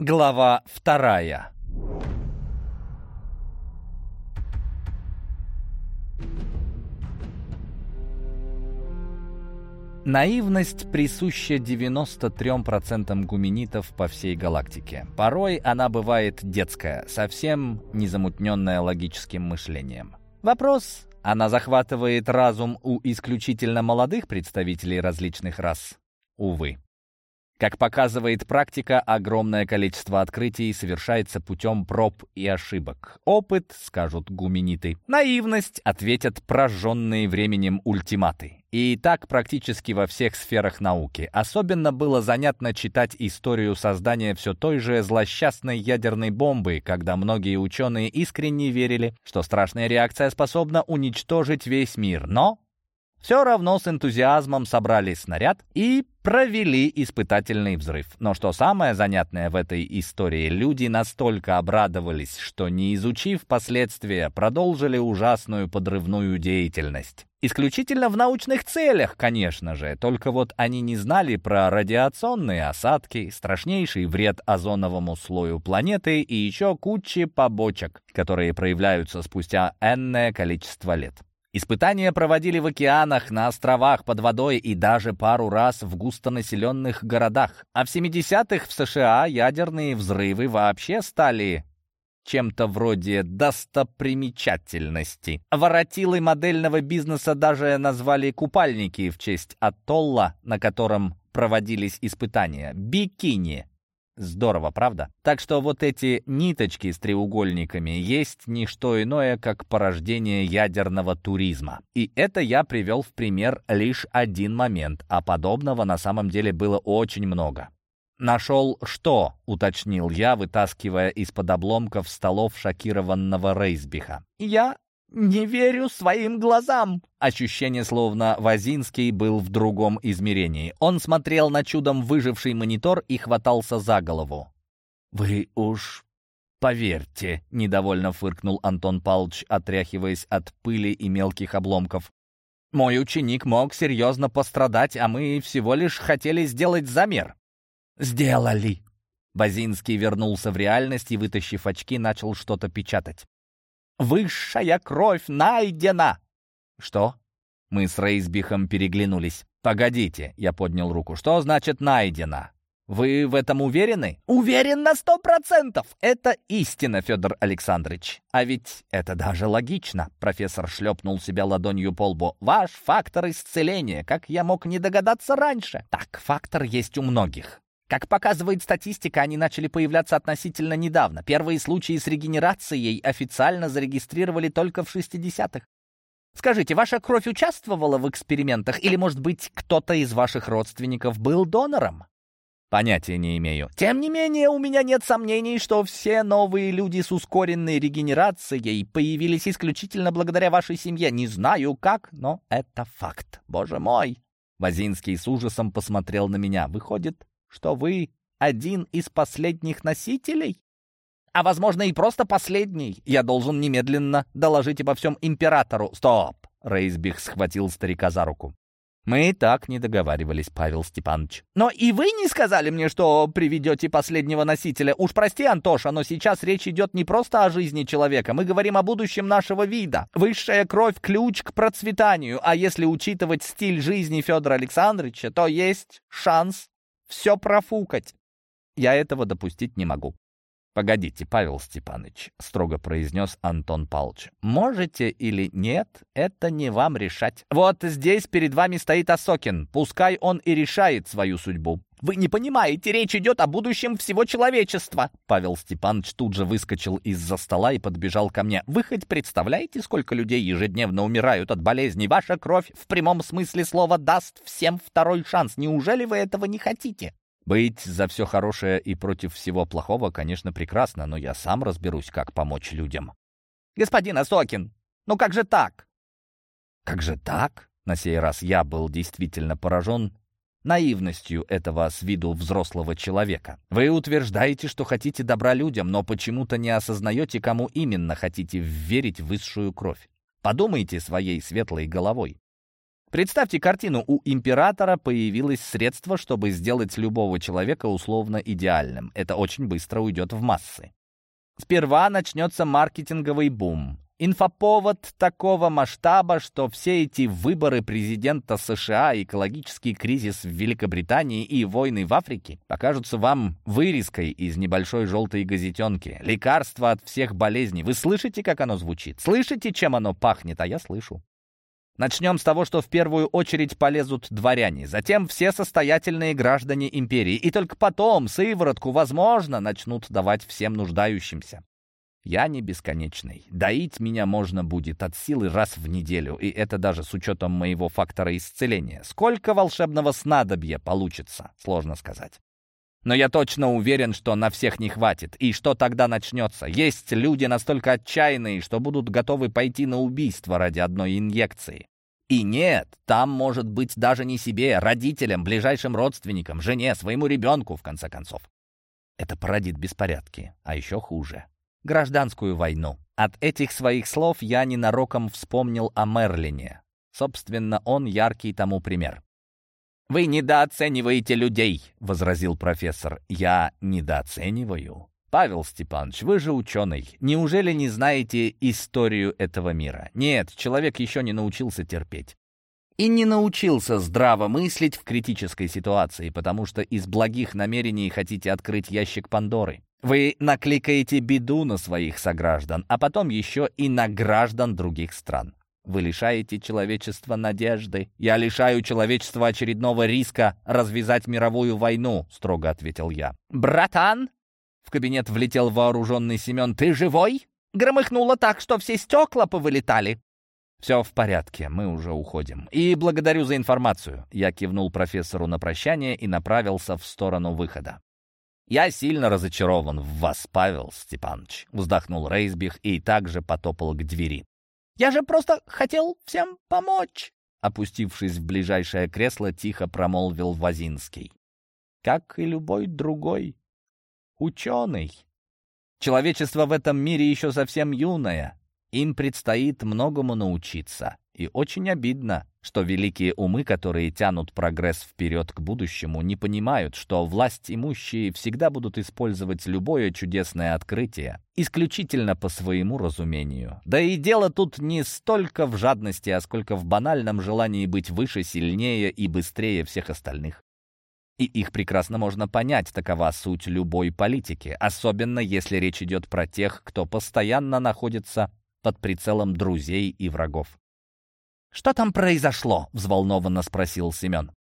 Глава вторая. Наивность присуща 93% гуменитов по всей галактике. Порой она бывает детская, совсем не замутненная логическим мышлением. Вопрос, она захватывает разум у исключительно молодых представителей различных рас? Увы. Как показывает практика, огромное количество открытий совершается путем проб и ошибок. Опыт, скажут гумениты. Наивность, ответят прожженные временем ультиматы. И так практически во всех сферах науки. Особенно было занятно читать историю создания все той же злосчастной ядерной бомбы, когда многие ученые искренне верили, что страшная реакция способна уничтожить весь мир. Но все равно с энтузиазмом собрали снаряд и провели испытательный взрыв. Но что самое занятное в этой истории, люди настолько обрадовались, что не изучив последствия, продолжили ужасную подрывную деятельность. Исключительно в научных целях, конечно же, только вот они не знали про радиационные осадки, страшнейший вред озоновому слою планеты и еще кучи побочек, которые проявляются спустя энное количество лет. Испытания проводили в океанах, на островах, под водой и даже пару раз в густонаселенных городах. А в 70-х в США ядерные взрывы вообще стали чем-то вроде достопримечательности. Воротилы модельного бизнеса даже назвали купальники в честь атолла, на котором проводились испытания. Бикини. Здорово, правда? Так что вот эти ниточки с треугольниками есть не что иное, как порождение ядерного туризма. И это я привел в пример лишь один момент, а подобного на самом деле было очень много. «Нашел что?» — уточнил я, вытаскивая из-под обломков столов шокированного Рейсбиха. «Я «Не верю своим глазам!» Ощущение, словно Вазинский был в другом измерении. Он смотрел на чудом выживший монитор и хватался за голову. «Вы уж поверьте», — недовольно фыркнул Антон Павлович, отряхиваясь от пыли и мелких обломков. «Мой ученик мог серьезно пострадать, а мы всего лишь хотели сделать замер». «Сделали!» Базинский вернулся в реальность и, вытащив очки, начал что-то печатать. Высшая кровь найдена!» «Что?» Мы с Рейсбихом переглянулись. «Погодите», — я поднял руку. «Что значит найдена? Вы в этом уверены?» «Уверен на сто процентов! Это истина, Федор Александрович. А ведь это даже логично», — профессор шлепнул себя ладонью по лбу. «Ваш фактор исцеления, как я мог не догадаться раньше?» «Так, фактор есть у многих. Как показывает статистика, они начали появляться относительно недавно. Первые случаи с регенерацией официально зарегистрировали только в 60-х. Скажите, ваша кровь участвовала в экспериментах или, может быть, кто-то из ваших родственников был донором? Понятия не имею. Тем не менее, у меня нет сомнений, что все новые люди с ускоренной регенерацией появились исключительно благодаря вашей семье. Не знаю как, но это факт. Боже мой! Вазинский с ужасом посмотрел на меня. Выходит, что вы один из последних носителей? А, возможно, и просто последний. Я должен немедленно доложить обо всем императору. Стоп! Рейсбих схватил старика за руку. Мы и так не договаривались, Павел Степанович. Но и вы не сказали мне, что приведете последнего носителя. Уж прости, Антоша, но сейчас речь идет не просто о жизни человека. Мы говорим о будущем нашего вида. Высшая кровь — ключ к процветанию. А если учитывать стиль жизни Федора Александровича, то есть шанс все профукать. Я этого допустить не могу. «Погодите, Павел Степанович», — строго произнес Антон Павлович. «Можете или нет, это не вам решать. Вот здесь перед вами стоит Осокин. Пускай он и решает свою судьбу. Вы не понимаете, речь идет о будущем всего человечества. Павел Степанович тут же выскочил из-за стола и подбежал ко мне. Вы хоть представляете, сколько людей ежедневно умирают от болезней? Ваша кровь в прямом смысле слова даст всем второй шанс. Неужели вы этого не хотите? Быть за все хорошее и против всего плохого, конечно, прекрасно, но я сам разберусь, как помочь людям. Господин Осокин, ну как же так? Как же так? На сей раз я был действительно поражен наивностью этого с виду взрослого человека. Вы утверждаете, что хотите добра людям, но почему-то не осознаете, кому именно хотите верить в высшую кровь. Подумайте своей светлой головой. Представьте картину, у императора появилось средство, чтобы сделать любого человека условно идеальным. Это очень быстро уйдет в массы. Сперва начнется маркетинговый бум. Инфоповод такого масштаба, что все эти выборы президента США, экологический кризис в Великобритании и войны в Африке покажутся вам вырезкой из небольшой желтой газетенки. Лекарство от всех болезней. Вы слышите, как оно звучит? Слышите, чем оно пахнет? А я слышу. Начнем с того, что в первую очередь полезут дворяне, затем все состоятельные граждане империи, и только потом сыворотку, возможно, начнут давать всем нуждающимся. Я не бесконечный. Доить меня можно будет от силы раз в неделю, и это даже с учетом моего фактора исцеления. Сколько волшебного снадобья получится, сложно сказать. Но я точно уверен, что на всех не хватит. И что тогда начнется? Есть люди настолько отчаянные, что будут готовы пойти на убийство ради одной инъекции. И нет, там может быть даже не себе, родителям, ближайшим родственникам, жене, своему ребенку, в конце концов. Это породит беспорядки, а еще хуже гражданскую войну. От этих своих слов я ненароком вспомнил о Мерлине. Собственно, он яркий тому пример. «Вы недооцениваете людей», — возразил профессор. «Я недооцениваю?» «Павел Степанович, вы же ученый. Неужели не знаете историю этого мира? Нет, человек еще не научился терпеть. И не научился здраво мыслить в критической ситуации, потому что из благих намерений хотите открыть ящик Пандоры. Вы накликаете беду на своих сограждан, а потом еще и на граждан других стран. Вы лишаете человечества надежды. Я лишаю человечества очередного риска развязать мировую войну, строго ответил я. Братан! В кабинет влетел вооруженный Семен. Ты живой? Громыхнуло так, что все стекла повылетали. «Все в порядке, мы уже уходим. И благодарю за информацию». Я кивнул профессору на прощание и направился в сторону выхода. «Я сильно разочарован в вас, Павел Степанович», — вздохнул Рейсбих и также потопал к двери. «Я же просто хотел всем помочь», — опустившись в ближайшее кресло, тихо промолвил Вазинский. «Как и любой другой ученый. Человечество в этом мире еще совсем юное, им предстоит многому научиться. И очень обидно, что великие умы, которые тянут прогресс вперед к будущему, не понимают, что власть имущие всегда будут использовать любое чудесное открытие исключительно по своему разумению. Да и дело тут не столько в жадности, а сколько в банальном желании быть выше, сильнее и быстрее всех остальных. И их прекрасно можно понять, такова суть любой политики, особенно если речь идет про тех, кто постоянно находится под прицелом друзей и врагов. «Что там произошло?» — взволнованно спросил Семен.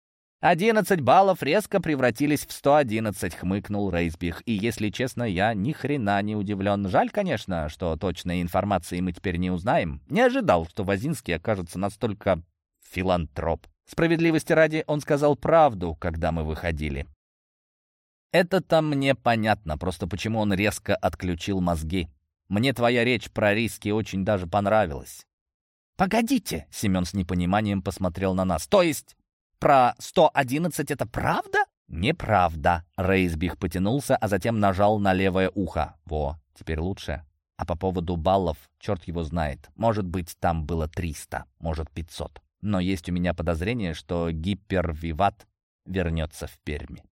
«Одиннадцать баллов резко превратились в сто одиннадцать», — хмыкнул Рейсбих. «И, если честно, я ни хрена не удивлен. Жаль, конечно, что точной информации мы теперь не узнаем. Не ожидал, что Вазинский окажется настолько филантроп. Справедливости ради, он сказал правду, когда мы выходили. Это-то мне понятно, просто почему он резко отключил мозги. Мне твоя речь про риски очень даже понравилась. «Погодите!» — Семен с непониманием посмотрел на нас. «То есть про 111 это правда?» «Неправда!» — Рейсбих потянулся, а затем нажал на левое ухо. «Во, теперь лучше. А по поводу баллов, черт его знает. Может быть, там было 300, может, 500. Но есть у меня подозрение, что гипервиват вернется в Перми».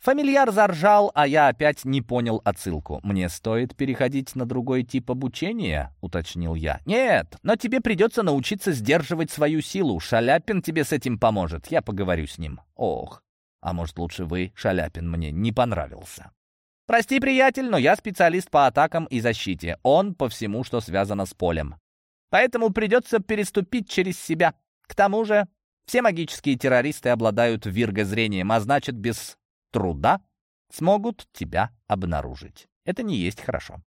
Фамильяр заржал, а я опять не понял отсылку. «Мне стоит переходить на другой тип обучения?» — уточнил я. «Нет, но тебе придется научиться сдерживать свою силу. Шаляпин тебе с этим поможет. Я поговорю с ним». «Ох, а может, лучше вы, Шаляпин, мне не понравился». «Прости, приятель, но я специалист по атакам и защите. Он по всему, что связано с полем. Поэтому придется переступить через себя. К тому же, все магические террористы обладают виргозрением, а значит, без труда смогут тебя обнаружить. Это не есть хорошо.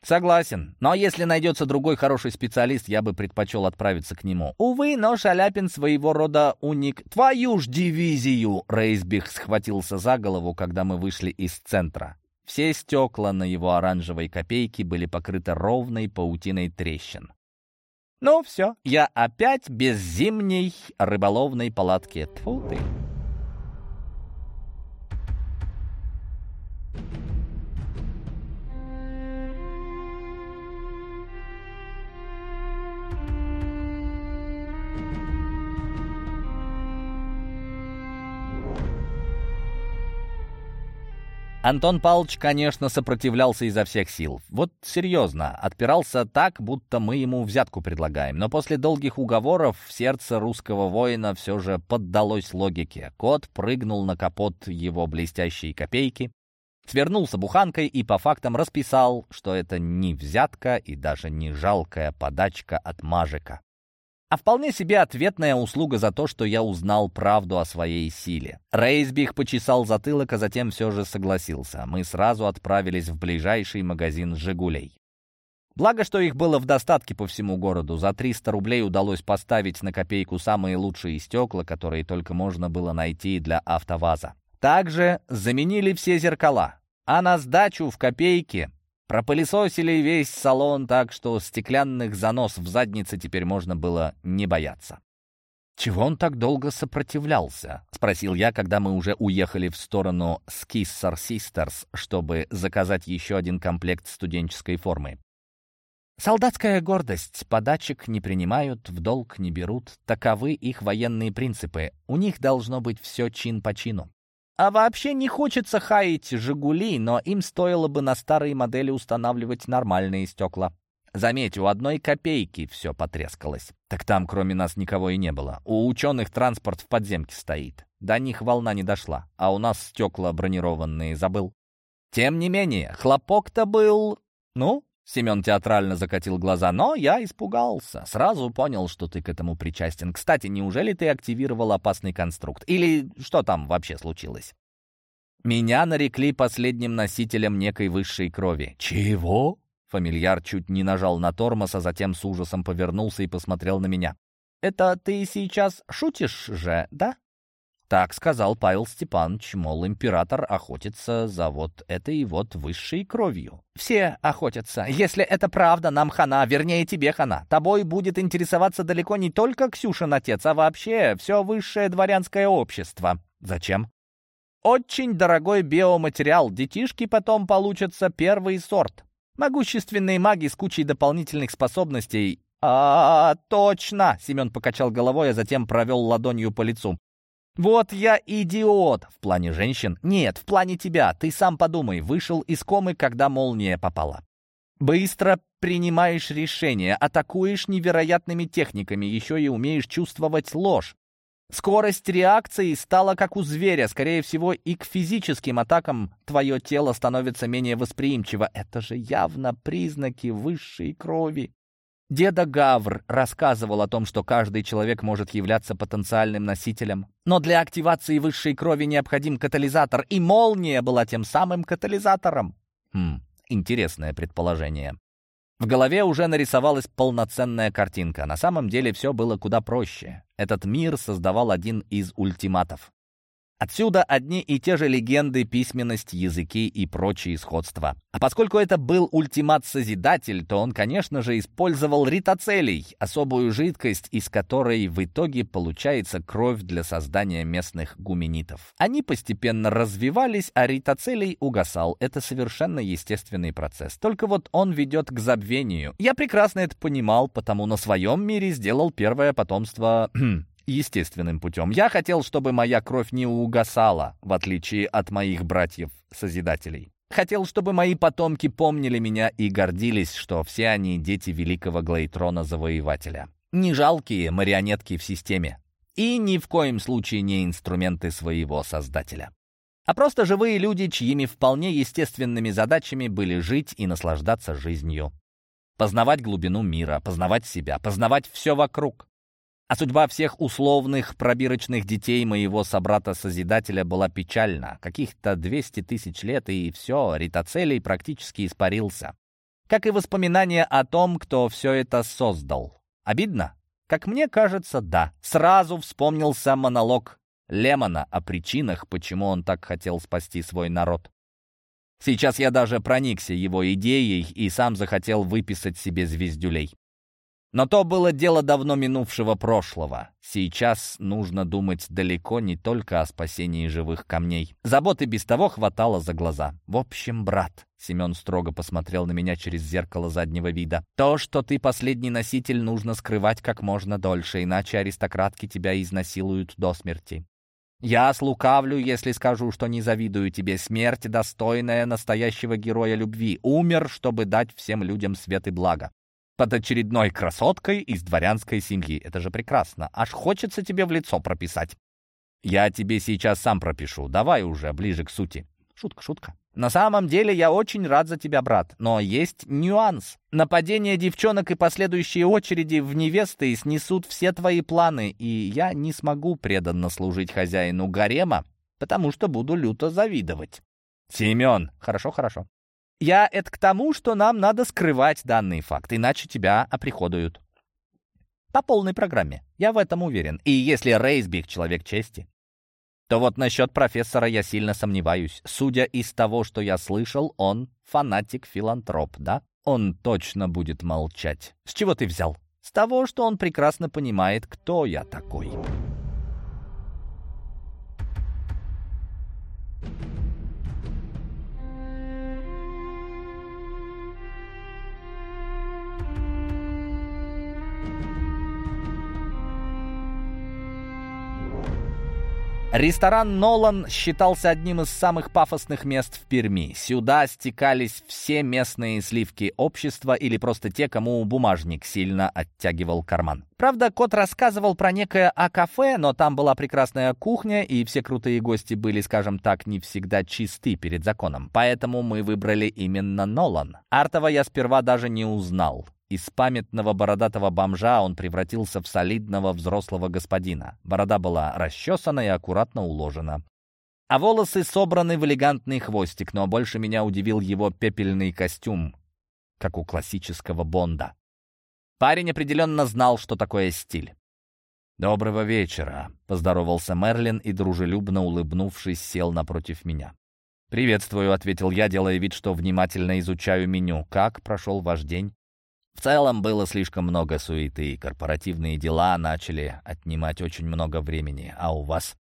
Согласен, но если найдется другой хороший специалист, я бы предпочел отправиться к нему. Увы, но Шаляпин своего рода уник. Твою ж дивизию! Рейсбих схватился за голову, когда мы вышли из центра. Все стекла на его оранжевой копейке были покрыты ровной паутиной трещин. Ну все, я опять без зимней рыболовной палатки. Тьфу ты. Антон Павлович, конечно, сопротивлялся изо всех сил. Вот серьезно, отпирался так, будто мы ему взятку предлагаем. Но после долгих уговоров сердце русского воина все же поддалось логике. Кот прыгнул на капот его блестящей копейки, свернулся буханкой и по фактам расписал, что это не взятка и даже не жалкая подачка от мажика а вполне себе ответная услуга за то, что я узнал правду о своей силе. Рейсбих почесал затылок, а затем все же согласился. Мы сразу отправились в ближайший магазин «Жигулей». Благо, что их было в достатке по всему городу. За 300 рублей удалось поставить на копейку самые лучшие стекла, которые только можно было найти для автоваза. Также заменили все зеркала. А на сдачу в копейке Пропылесосили весь салон так, что стеклянных занос в заднице теперь можно было не бояться. «Чего он так долго сопротивлялся?» — спросил я, когда мы уже уехали в сторону Skissar Sisters, чтобы заказать еще один комплект студенческой формы. «Солдатская гордость. Подачек не принимают, в долг не берут. Таковы их военные принципы. У них должно быть все чин по чину. А вообще не хочется хаять «Жигули», но им стоило бы на старые модели устанавливать нормальные стекла. Заметь, у одной копейки все потрескалось. Так там кроме нас никого и не было. У ученых транспорт в подземке стоит. До них волна не дошла, а у нас стекла бронированные забыл. Тем не менее, хлопок-то был... Ну, Семен театрально закатил глаза, но я испугался. Сразу понял, что ты к этому причастен. Кстати, неужели ты активировал опасный конструкт? Или что там вообще случилось? Меня нарекли последним носителем некой высшей крови. Чего? Фамильяр чуть не нажал на тормоз, а затем с ужасом повернулся и посмотрел на меня. «Это ты сейчас шутишь же, да?» Так сказал Павел Степанович, мол, император охотится за вот этой вот высшей кровью. «Все охотятся. Если это правда, нам хана, вернее тебе хана. Тобой будет интересоваться далеко не только Ксюшин отец, а вообще все высшее дворянское общество. Зачем?» «Очень дорогой биоматериал. Детишки потом получатся первый сорт. Могущественные маги с кучей дополнительных способностей «А, точно!» — Семен покачал головой, а затем провел ладонью по лицу. «Вот я идиот!» В плане женщин? Нет, в плане тебя. Ты сам подумай. Вышел из комы, когда молния попала. Быстро принимаешь решения, атакуешь невероятными техниками, еще и умеешь чувствовать ложь. Скорость реакции стала как у зверя. Скорее всего, и к физическим атакам твое тело становится менее восприимчиво. Это же явно признаки высшей крови. Деда Гавр рассказывал о том, что каждый человек может являться потенциальным носителем. Но для активации высшей крови необходим катализатор, и молния была тем самым катализатором. Хм, интересное предположение. В голове уже нарисовалась полноценная картинка. На самом деле все было куда проще. Этот мир создавал один из ультиматов. Отсюда одни и те же легенды, письменность, языки и прочие сходства. А поскольку это был ультимат-созидатель, то он, конечно же, использовал ритоцелий, особую жидкость, из которой в итоге получается кровь для создания местных гуменитов. Они постепенно развивались, а ритоцелий угасал. Это совершенно естественный процесс. Только вот он ведет к забвению. Я прекрасно это понимал, потому на своем мире сделал первое потомство естественным путем. Я хотел, чтобы моя кровь не угасала, в отличие от моих братьев-созидателей. Хотел, чтобы мои потомки помнили меня и гордились, что все они дети великого Глейтрона-завоевателя. Не жалкие марионетки в системе. И ни в коем случае не инструменты своего создателя. А просто живые люди, чьими вполне естественными задачами были жить и наслаждаться жизнью. Познавать глубину мира, познавать себя, познавать все вокруг. А судьба всех условных пробирочных детей моего собрата-созидателя была печальна. Каких-то 200 тысяч лет, и все, ритоцелий практически испарился. Как и воспоминания о том, кто все это создал. Обидно? Как мне кажется, да. Сразу вспомнился монолог Лемона о причинах, почему он так хотел спасти свой народ. Сейчас я даже проникся его идеей и сам захотел выписать себе звездюлей. Но то было дело давно минувшего прошлого. Сейчас нужно думать далеко не только о спасении живых камней. Заботы без того хватало за глаза. В общем, брат, Семен строго посмотрел на меня через зеркало заднего вида. «То, что ты последний носитель, нужно скрывать как можно дольше, иначе аристократки тебя изнасилуют до смерти. Я слукавлю, если скажу, что не завидую тебе. Смерть, достойная настоящего героя любви. Умер, чтобы дать всем людям свет и благо. Под очередной красоткой из дворянской семьи. Это же прекрасно. Аж хочется тебе в лицо прописать. Я тебе сейчас сам пропишу. Давай уже, ближе к сути. Шутка, шутка. На самом деле я очень рад за тебя, брат, но есть нюанс. Нападение девчонок и последующие очереди в невесты снесут все твои планы, и я не смогу преданно служить хозяину гарема, потому что буду люто завидовать. Семен, хорошо, хорошо. Я это к тому, что нам надо скрывать данный факт, иначе тебя оприходуют. По полной программе. Я в этом уверен. И если Рейсбих человек чести, то вот насчет профессора я сильно сомневаюсь. Судя из того, что я слышал, он фанатик-филантроп, да? Он точно будет молчать. С чего ты взял? С того, что он прекрасно понимает, кто я такой. Ресторан «Нолан» считался одним из самых пафосных мест в Перми. Сюда стекались все местные сливки общества или просто те, кому бумажник сильно оттягивал карман. Правда, кот рассказывал про некое А-кафе, но там была прекрасная кухня, и все крутые гости были, скажем так, не всегда чисты перед законом. Поэтому мы выбрали именно «Нолан». Артова я сперва даже не узнал. Из памятного бородатого бомжа он превратился в солидного взрослого господина. Борода была расчесана и аккуратно уложена. А волосы собраны в элегантный хвостик, но больше меня удивил его пепельный костюм, как у классического Бонда. Парень определенно знал, что такое стиль. «Доброго вечера», — поздоровался Мерлин и, дружелюбно улыбнувшись, сел напротив меня. «Приветствую», — ответил я, делая вид, что внимательно изучаю меню. «Как прошел ваш день?» В целом было слишком много суеты, и корпоративные дела начали отнимать очень много времени. А у вас?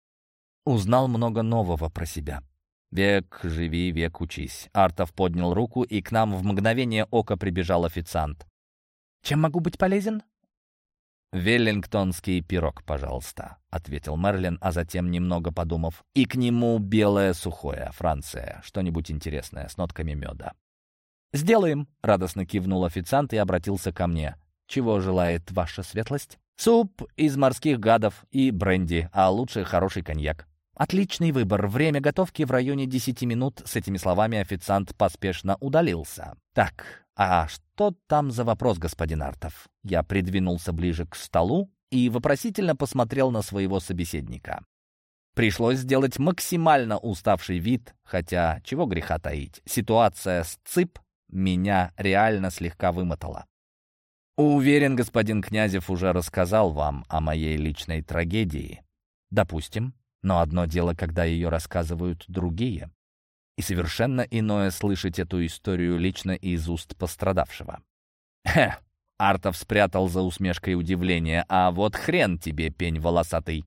Узнал много нового про себя. «Век живи, век учись». Артов поднял руку, и к нам в мгновение ока прибежал официант. «Чем могу быть полезен?» «Веллингтонский пирог, пожалуйста», — ответил Мерлин, а затем, немного подумав, «и к нему белое сухое, Франция, что-нибудь интересное, с нотками меда». «Сделаем», — радостно кивнул официант и обратился ко мне. «Чего желает ваша светлость?» «Суп из морских гадов и бренди, а лучше хороший коньяк». «Отличный выбор. Время готовки в районе десяти минут». С этими словами официант поспешно удалился. «Так, а что там за вопрос, господин Артов?» Я придвинулся ближе к столу и вопросительно посмотрел на своего собеседника. Пришлось сделать максимально уставший вид, хотя чего греха таить. Ситуация с ЦИП меня реально слегка вымотало. Уверен, господин Князев уже рассказал вам о моей личной трагедии. Допустим, но одно дело, когда ее рассказывают другие. И совершенно иное слышать эту историю лично из уст пострадавшего. Хе, Артов спрятал за усмешкой удивление. А вот хрен тебе, пень волосатый.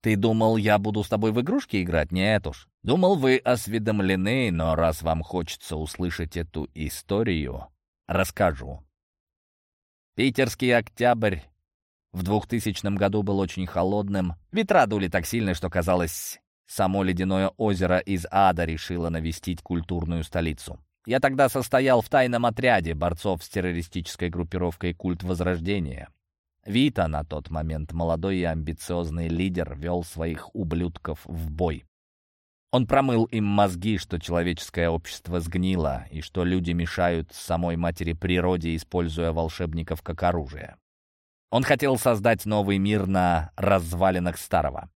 Ты думал, я буду с тобой в игрушки играть? Нет уж. Думал, вы осведомлены, но раз вам хочется услышать эту историю, расскажу. Питерский октябрь в 2000 году был очень холодным. Ветра дули так сильно, что казалось, само ледяное озеро из ада решило навестить культурную столицу. Я тогда состоял в тайном отряде борцов с террористической группировкой «Культ Возрождения». Вита на тот момент, молодой и амбициозный лидер, вел своих ублюдков в бой. Он промыл им мозги, что человеческое общество сгнило, и что люди мешают самой матери природе, используя волшебников как оружие. Он хотел создать новый мир на развалинах старого.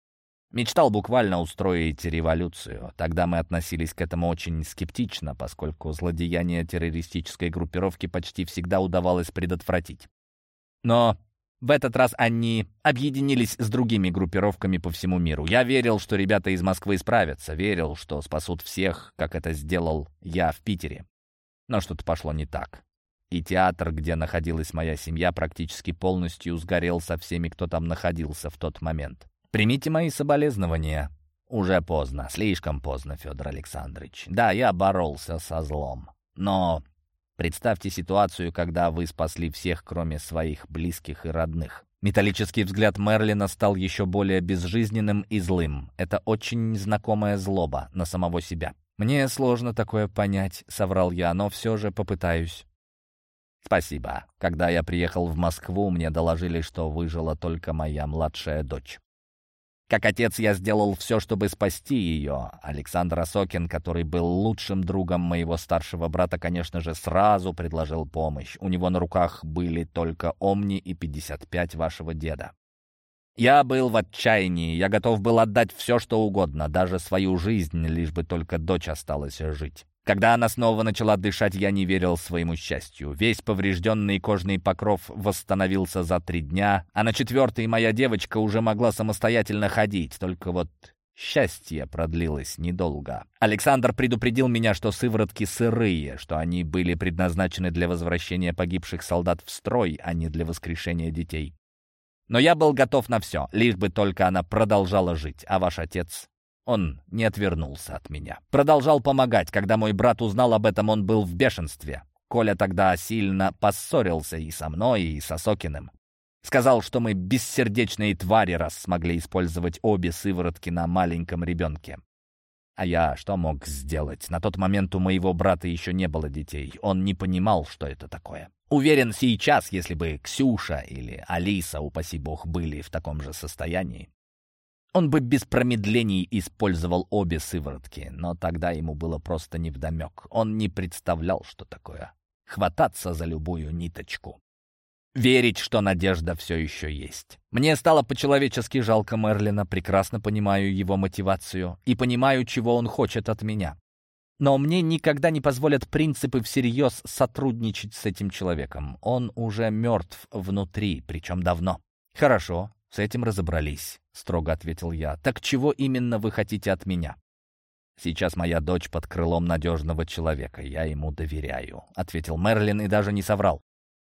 Мечтал буквально устроить революцию. Тогда мы относились к этому очень скептично, поскольку злодеяние террористической группировки почти всегда удавалось предотвратить. Но в этот раз они объединились с другими группировками по всему миру. Я верил, что ребята из Москвы справятся, верил, что спасут всех, как это сделал я в Питере. Но что-то пошло не так. И театр, где находилась моя семья, практически полностью сгорел со всеми, кто там находился в тот момент. Примите мои соболезнования. Уже поздно, слишком поздно, Федор Александрович. Да, я боролся со злом. Но Представьте ситуацию, когда вы спасли всех, кроме своих близких и родных. Металлический взгляд Мерлина стал еще более безжизненным и злым. Это очень знакомая злоба на самого себя. «Мне сложно такое понять», — соврал я, — «но все же попытаюсь». «Спасибо. Когда я приехал в Москву, мне доложили, что выжила только моя младшая дочь. Как отец я сделал все, чтобы спасти ее. Александр Осокин, который был лучшим другом моего старшего брата, конечно же, сразу предложил помощь. У него на руках были только Омни и 55 вашего деда. Я был в отчаянии, я готов был отдать все, что угодно, даже свою жизнь, лишь бы только дочь осталась жить. Когда она снова начала дышать, я не верил своему счастью. Весь поврежденный кожный покров восстановился за три дня, а на четвертый моя девочка уже могла самостоятельно ходить. Только вот Счастье продлилось недолго. Александр предупредил меня, что сыворотки сырые, что они были предназначены для возвращения погибших солдат в строй, а не для воскрешения детей. Но я был готов на все, лишь бы только она продолжала жить, а ваш отец он не отвернулся от меня. Продолжал помогать. Когда мой брат узнал об этом, он был в бешенстве. Коля тогда сильно поссорился и со мной, и со Сокиным. Сказал, что мы бессердечные твари, раз смогли использовать обе сыворотки на маленьком ребенке. А я что мог сделать? На тот момент у моего брата еще не было детей. Он не понимал, что это такое. Уверен, сейчас, если бы Ксюша или Алиса, упаси бог, были в таком же состоянии, он бы без промедлений использовал обе сыворотки, но тогда ему было просто невдомек. Он не представлял, что такое. Хвататься за любую ниточку. Верить, что надежда все еще есть. Мне стало по-человечески жалко Мерлина, прекрасно понимаю его мотивацию и понимаю, чего он хочет от меня. Но мне никогда не позволят принципы всерьез сотрудничать с этим человеком. Он уже мертв внутри, причем давно. Хорошо, с этим разобрались, строго ответил я. Так чего именно вы хотите от меня? Сейчас моя дочь под крылом надежного человека, я ему доверяю, ответил Мерлин и даже не соврал.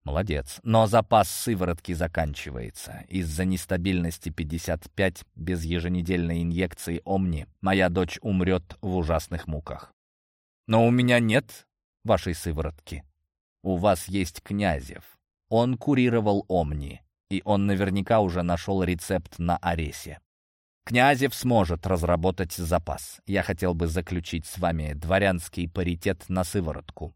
Молодец. Но запас сыворотки заканчивается. Из-за нестабильности 55 без еженедельной инъекции Омни моя дочь умрет в ужасных муках. Но у меня нет вашей сыворотки. У вас есть Князев. Он курировал Омни и он наверняка уже нашел рецепт на Аресе. Князев сможет разработать запас. Я хотел бы заключить с вами дворянский паритет на сыворотку.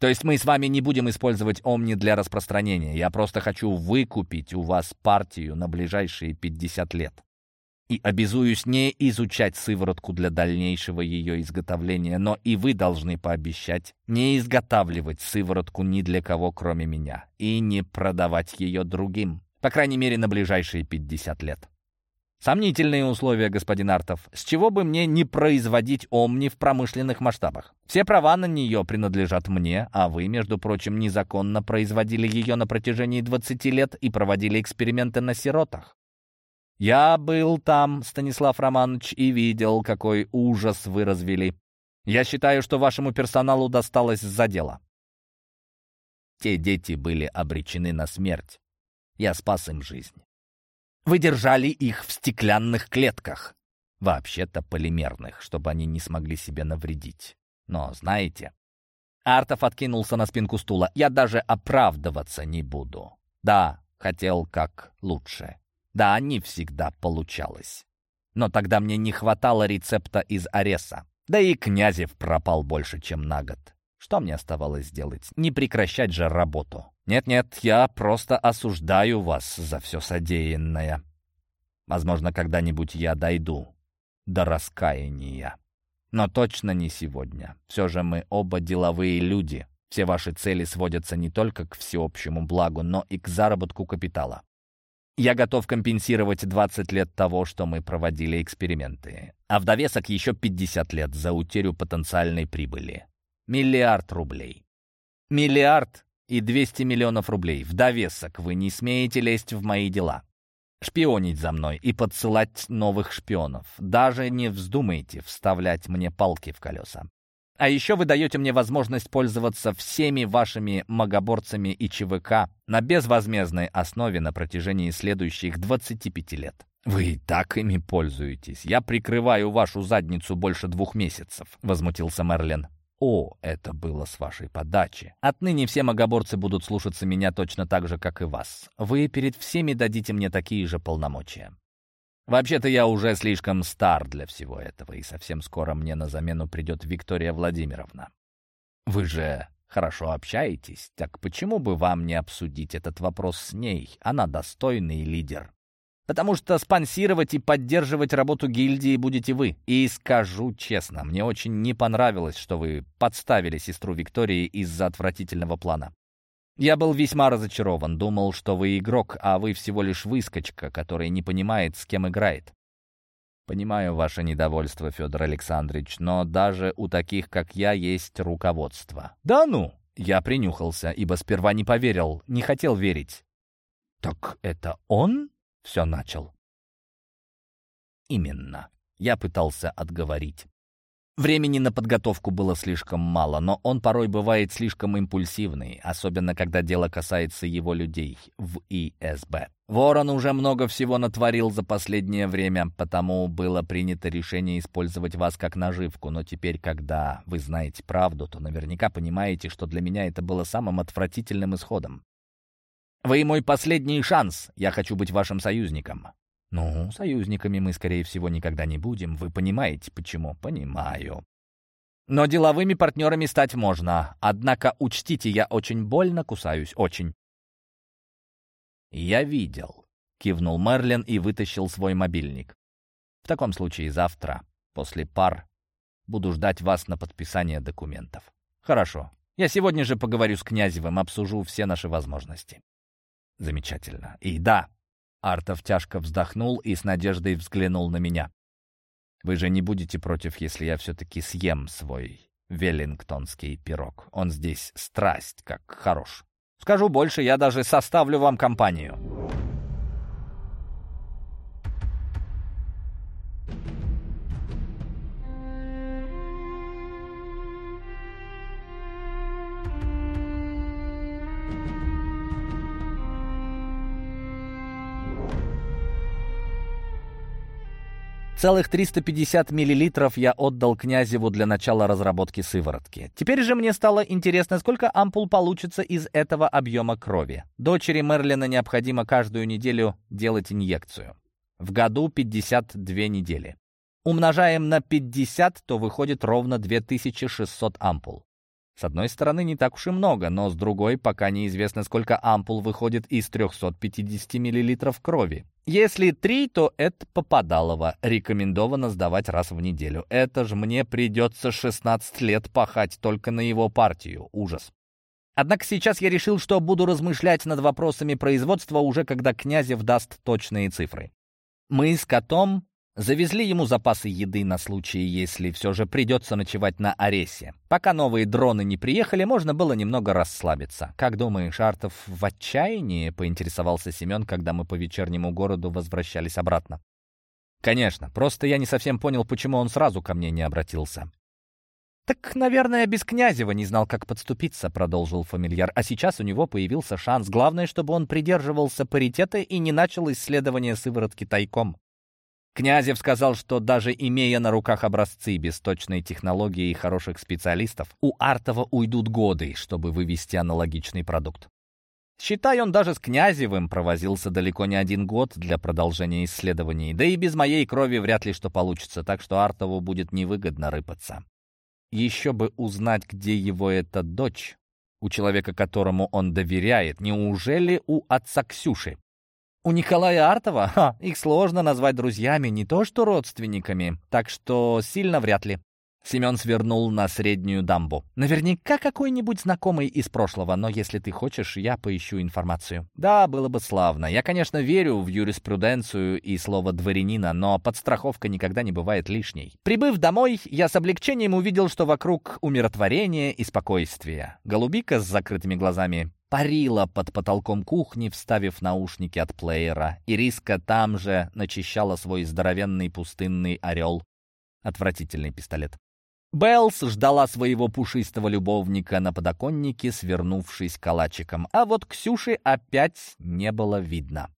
То есть мы с вами не будем использовать Омни для распространения. Я просто хочу выкупить у вас партию на ближайшие 50 лет и обязуюсь не изучать сыворотку для дальнейшего ее изготовления, но и вы должны пообещать не изготавливать сыворотку ни для кого, кроме меня, и не продавать ее другим, по крайней мере, на ближайшие 50 лет. Сомнительные условия, господин Артов. С чего бы мне не производить Омни в промышленных масштабах? Все права на нее принадлежат мне, а вы, между прочим, незаконно производили ее на протяжении 20 лет и проводили эксперименты на сиротах. Я был там, Станислав Романович, и видел, какой ужас вы развели. Я считаю, что вашему персоналу досталось за дело. Те дети были обречены на смерть. Я спас им жизнь. Вы держали их в стеклянных клетках, вообще-то полимерных, чтобы они не смогли себе навредить. Но знаете, Артов откинулся на спинку стула. Я даже оправдываться не буду. Да, хотел как лучше. Да, не всегда получалось. Но тогда мне не хватало рецепта из Ареса. Да и Князев пропал больше, чем на год. Что мне оставалось сделать? Не прекращать же работу. Нет-нет, я просто осуждаю вас за все содеянное. Возможно, когда-нибудь я дойду до раскаяния. Но точно не сегодня. Все же мы оба деловые люди. Все ваши цели сводятся не только к всеобщему благу, но и к заработку капитала. Я готов компенсировать 20 лет того, что мы проводили эксперименты. А в довесок еще 50 лет за утерю потенциальной прибыли. Миллиард рублей. Миллиард и 200 миллионов рублей. В довесок вы не смеете лезть в мои дела. Шпионить за мной и подсылать новых шпионов. Даже не вздумайте вставлять мне палки в колеса. А еще вы даете мне возможность пользоваться всеми вашими магоборцами и ЧВК на безвозмездной основе на протяжении следующих 25 лет. «Вы и так ими пользуетесь. Я прикрываю вашу задницу больше двух месяцев», — возмутился Мерлин. О, это было с вашей подачи. Отныне все магоборцы будут слушаться меня точно так же, как и вас. Вы перед всеми дадите мне такие же полномочия. Вообще-то я уже слишком стар для всего этого, и совсем скоро мне на замену придет Виктория Владимировна. Вы же хорошо общаетесь, так почему бы вам не обсудить этот вопрос с ней? Она достойный лидер. Потому что спонсировать и поддерживать работу гильдии будете вы. И скажу честно, мне очень не понравилось, что вы подставили сестру Виктории из-за отвратительного плана. Я был весьма разочарован, думал, что вы игрок, а вы всего лишь выскочка, который не понимает, с кем играет. Понимаю ваше недовольство, Федор Александрович, но даже у таких, как я, есть руководство. Да ну! Я принюхался, ибо сперва не поверил, не хотел верить. Так это он все начал? Именно. Я пытался отговорить. Времени на подготовку было слишком мало, но он порой бывает слишком импульсивный, особенно когда дело касается его людей в ИСБ. Ворон уже много всего натворил за последнее время, потому было принято решение использовать вас как наживку, но теперь, когда вы знаете правду, то наверняка понимаете, что для меня это было самым отвратительным исходом. Вы мой последний шанс, я хочу быть вашим союзником. «Ну, союзниками мы, скорее всего, никогда не будем. Вы понимаете, почему?» «Понимаю». «Но деловыми партнерами стать можно. Однако, учтите, я очень больно кусаюсь. Очень». «Я видел», — кивнул Мерлин и вытащил свой мобильник. «В таком случае завтра, после пар, буду ждать вас на подписание документов». «Хорошо. Я сегодня же поговорю с Князевым, обсужу все наши возможности». «Замечательно. И да, Артов тяжко вздохнул и с надеждой взглянул на меня. «Вы же не будете против, если я все-таки съем свой веллингтонский пирог? Он здесь страсть, как хорош. Скажу больше, я даже составлю вам компанию». Целых 350 миллилитров я отдал Князеву для начала разработки сыворотки. Теперь же мне стало интересно, сколько ампул получится из этого объема крови. Дочери Мерлина необходимо каждую неделю делать инъекцию. В году 52 недели. Умножаем на 50, то выходит ровно 2600 ампул. С одной стороны, не так уж и много, но с другой, пока неизвестно, сколько ампул выходит из 350 мл крови. Если три, то это попадалово. Рекомендовано сдавать раз в неделю. Это же мне придется 16 лет пахать только на его партию. Ужас. Однако сейчас я решил, что буду размышлять над вопросами производства уже когда Князев даст точные цифры. Мы с котом Завезли ему запасы еды на случай, если все же придется ночевать на Аресе. Пока новые дроны не приехали, можно было немного расслабиться. «Как думаешь, Артов в отчаянии?» — поинтересовался Семен, когда мы по вечернему городу возвращались обратно. «Конечно, просто я не совсем понял, почему он сразу ко мне не обратился». «Так, наверное, без Князева не знал, как подступиться», — продолжил фамильяр. «А сейчас у него появился шанс. Главное, чтобы он придерживался паритета и не начал исследование сыворотки тайком». Князев сказал, что даже имея на руках образцы без точной технологии и хороших специалистов, у Артова уйдут годы, чтобы вывести аналогичный продукт. Считай, он даже с Князевым провозился далеко не один год для продолжения исследований, да и без моей крови вряд ли что получится, так что Артову будет невыгодно рыпаться. Еще бы узнать, где его эта дочь, у человека, которому он доверяет, неужели у отца Ксюши? У Николая Артова ха, их сложно назвать друзьями, не то что родственниками, так что сильно вряд ли. Семен свернул на среднюю дамбу. Наверняка какой-нибудь знакомый из прошлого, но если ты хочешь, я поищу информацию. Да, было бы славно. Я, конечно, верю в юриспруденцию и слово дворянина, но подстраховка никогда не бывает лишней. Прибыв домой, я с облегчением увидел, что вокруг умиротворение и спокойствие. Голубика с закрытыми глазами парила под потолком кухни, вставив наушники от плеера. Ириска там же начищала свой здоровенный пустынный орел. Отвратительный пистолет. Беллс ждала своего пушистого любовника на подоконнике, свернувшись калачиком, а вот Ксюши опять не было видно.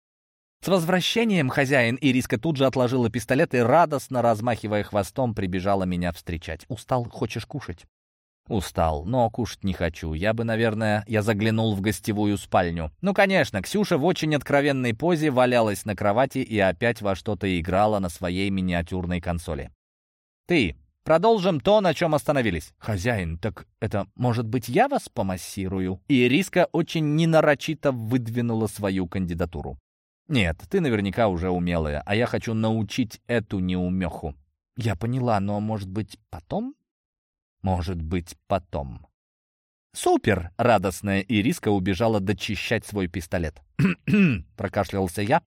«С возвращением, хозяин!» Ириска тут же отложила пистолет и, радостно размахивая хвостом, прибежала меня встречать. «Устал? Хочешь кушать?» Устал, но кушать не хочу. Я бы, наверное, я заглянул в гостевую спальню. Ну, конечно, Ксюша в очень откровенной позе валялась на кровати и опять во что-то играла на своей миниатюрной консоли. «Ты, продолжим то, на чем остановились». «Хозяин, так это, может быть, я вас помассирую?» И Риска очень ненарочито выдвинула свою кандидатуру. «Нет, ты наверняка уже умелая, а я хочу научить эту неумеху». «Я поняла, но, может быть, потом?» Может быть, потом. «Супер!» — радостная Ириска убежала дочищать свой пистолет. прокашлялся я,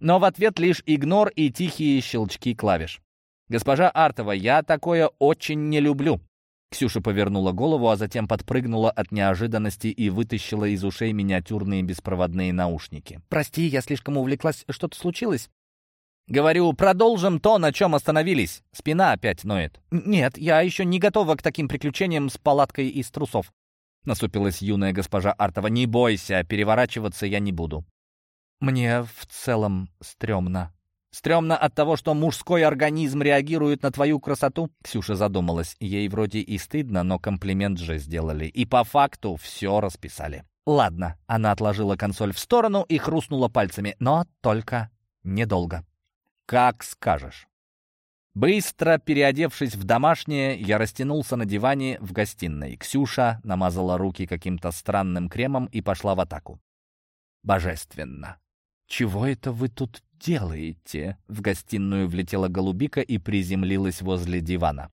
но в ответ лишь игнор и тихие щелчки клавиш. «Госпожа Артова, я такое очень не люблю!» Ксюша повернула голову, а затем подпрыгнула от неожиданности и вытащила из ушей миниатюрные беспроводные наушники. «Прости, я слишком увлеклась. Что-то случилось?» Говорю, продолжим то, на чем остановились. Спина опять ноет. Нет, я еще не готова к таким приключениям с палаткой из трусов. Насупилась юная госпожа Артова. Не бойся, переворачиваться я не буду. Мне в целом стрёмно. Стрёмно от того, что мужской организм реагирует на твою красоту? Ксюша задумалась. Ей вроде и стыдно, но комплимент же сделали. И по факту все расписали. Ладно, она отложила консоль в сторону и хрустнула пальцами, но только недолго. «Как скажешь». Быстро переодевшись в домашнее, я растянулся на диване в гостиной. Ксюша намазала руки каким-то странным кремом и пошла в атаку. Божественно. «Чего это вы тут делаете?» В гостиную влетела голубика и приземлилась возле дивана.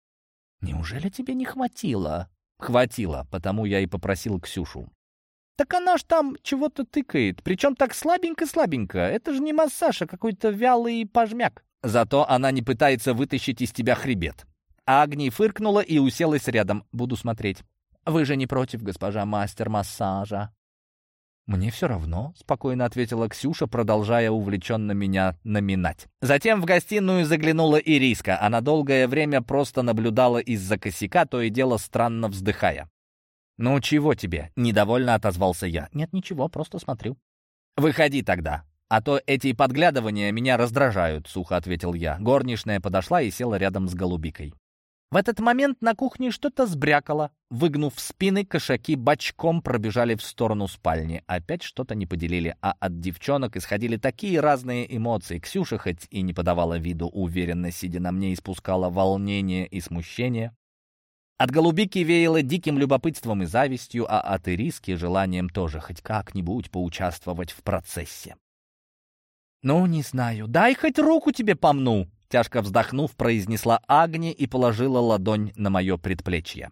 «Неужели тебе не хватило?» «Хватило, потому я и попросил Ксюшу. «Так она ж там чего-то тыкает, причем так слабенько-слабенько. Это же не массаж, а какой-то вялый пожмяк. Зато она не пытается вытащить из тебя хребет». Агни фыркнула и уселась рядом. «Буду смотреть». «Вы же не против, госпожа мастер массажа?» «Мне все равно», — спокойно ответила Ксюша, продолжая увлеченно меня наминать. Затем в гостиную заглянула Ириска. Она долгое время просто наблюдала из-за косяка, то и дело странно вздыхая. «Ну чего тебе?» — недовольно отозвался я. «Нет, ничего, просто смотрю». «Выходи тогда, а то эти подглядывания меня раздражают», — сухо ответил я. Горничная подошла и села рядом с голубикой. В этот момент на кухне что-то сбрякало. Выгнув спины, кошаки бочком пробежали в сторону спальни. Опять что-то не поделили, а от девчонок исходили такие разные эмоции. Ксюша хоть и не подавала виду, уверенно сидя на мне, испускала волнение и смущение. От голубики веяло диким любопытством и завистью, а от ириски — желанием тоже хоть как-нибудь поучаствовать в процессе. «Ну, не знаю. Дай хоть руку тебе помну!» Тяжко вздохнув, произнесла Агни и положила ладонь на мое предплечье.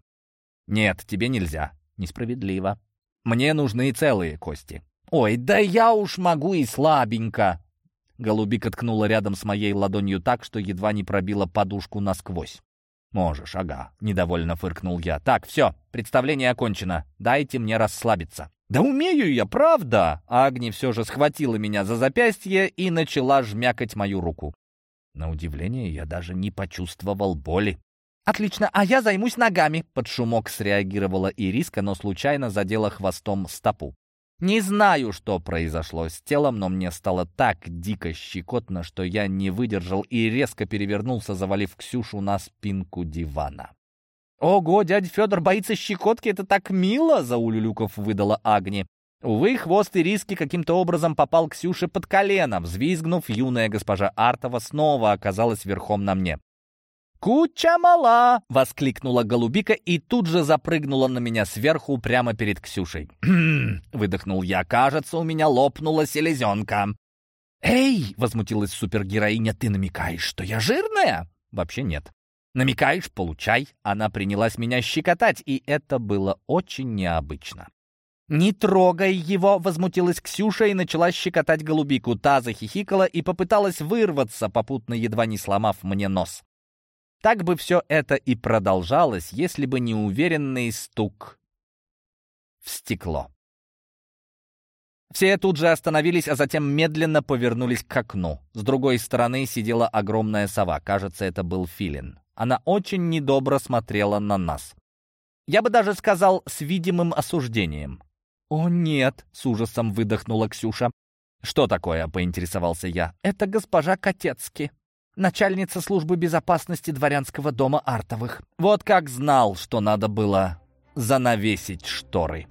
«Нет, тебе нельзя. Несправедливо. Мне нужны целые кости». «Ой, да я уж могу и слабенько!» Голубика ткнула рядом с моей ладонью так, что едва не пробила подушку насквозь. «Можешь, ага», — недовольно фыркнул я. «Так, все, представление окончено. Дайте мне расслабиться». «Да умею я, правда!» Агни все же схватила меня за запястье и начала жмякать мою руку. На удивление, я даже не почувствовал боли. «Отлично, а я займусь ногами!» Под шумок среагировала Ириска, но случайно задела хвостом стопу. Не знаю, что произошло с телом, но мне стало так дико щекотно, что я не выдержал и резко перевернулся, завалив Ксюшу на спинку дивана. «Ого, дядя Федор боится щекотки, это так мило!» — заулюлюков выдала Агни. Увы, хвост и риски каким-то образом попал Ксюше под колено. Взвизгнув, юная госпожа Артова снова оказалась верхом на мне. «Куча мала!» — воскликнула голубика и тут же запрыгнула на меня сверху прямо перед Ксюшей. выдохнул я. «Кажется, у меня лопнула селезенка». «Эй!» — возмутилась супергероиня. «Ты намекаешь, что я жирная?» «Вообще нет». «Намекаешь? Получай!» Она принялась меня щекотать, и это было очень необычно. «Не трогай его!» — возмутилась Ксюша и начала щекотать голубику. Та захихикала и попыталась вырваться, попутно едва не сломав мне нос. Так бы все это и продолжалось, если бы не уверенный стук в стекло. Все тут же остановились, а затем медленно повернулись к окну. С другой стороны сидела огромная сова. Кажется, это был филин. Она очень недобро смотрела на нас. Я бы даже сказал, с видимым осуждением. «О, нет!» — с ужасом выдохнула Ксюша. «Что такое?» — поинтересовался я. «Это госпожа Котецки», начальница службы безопасности дворянского дома Артовых. Вот как знал, что надо было занавесить шторы.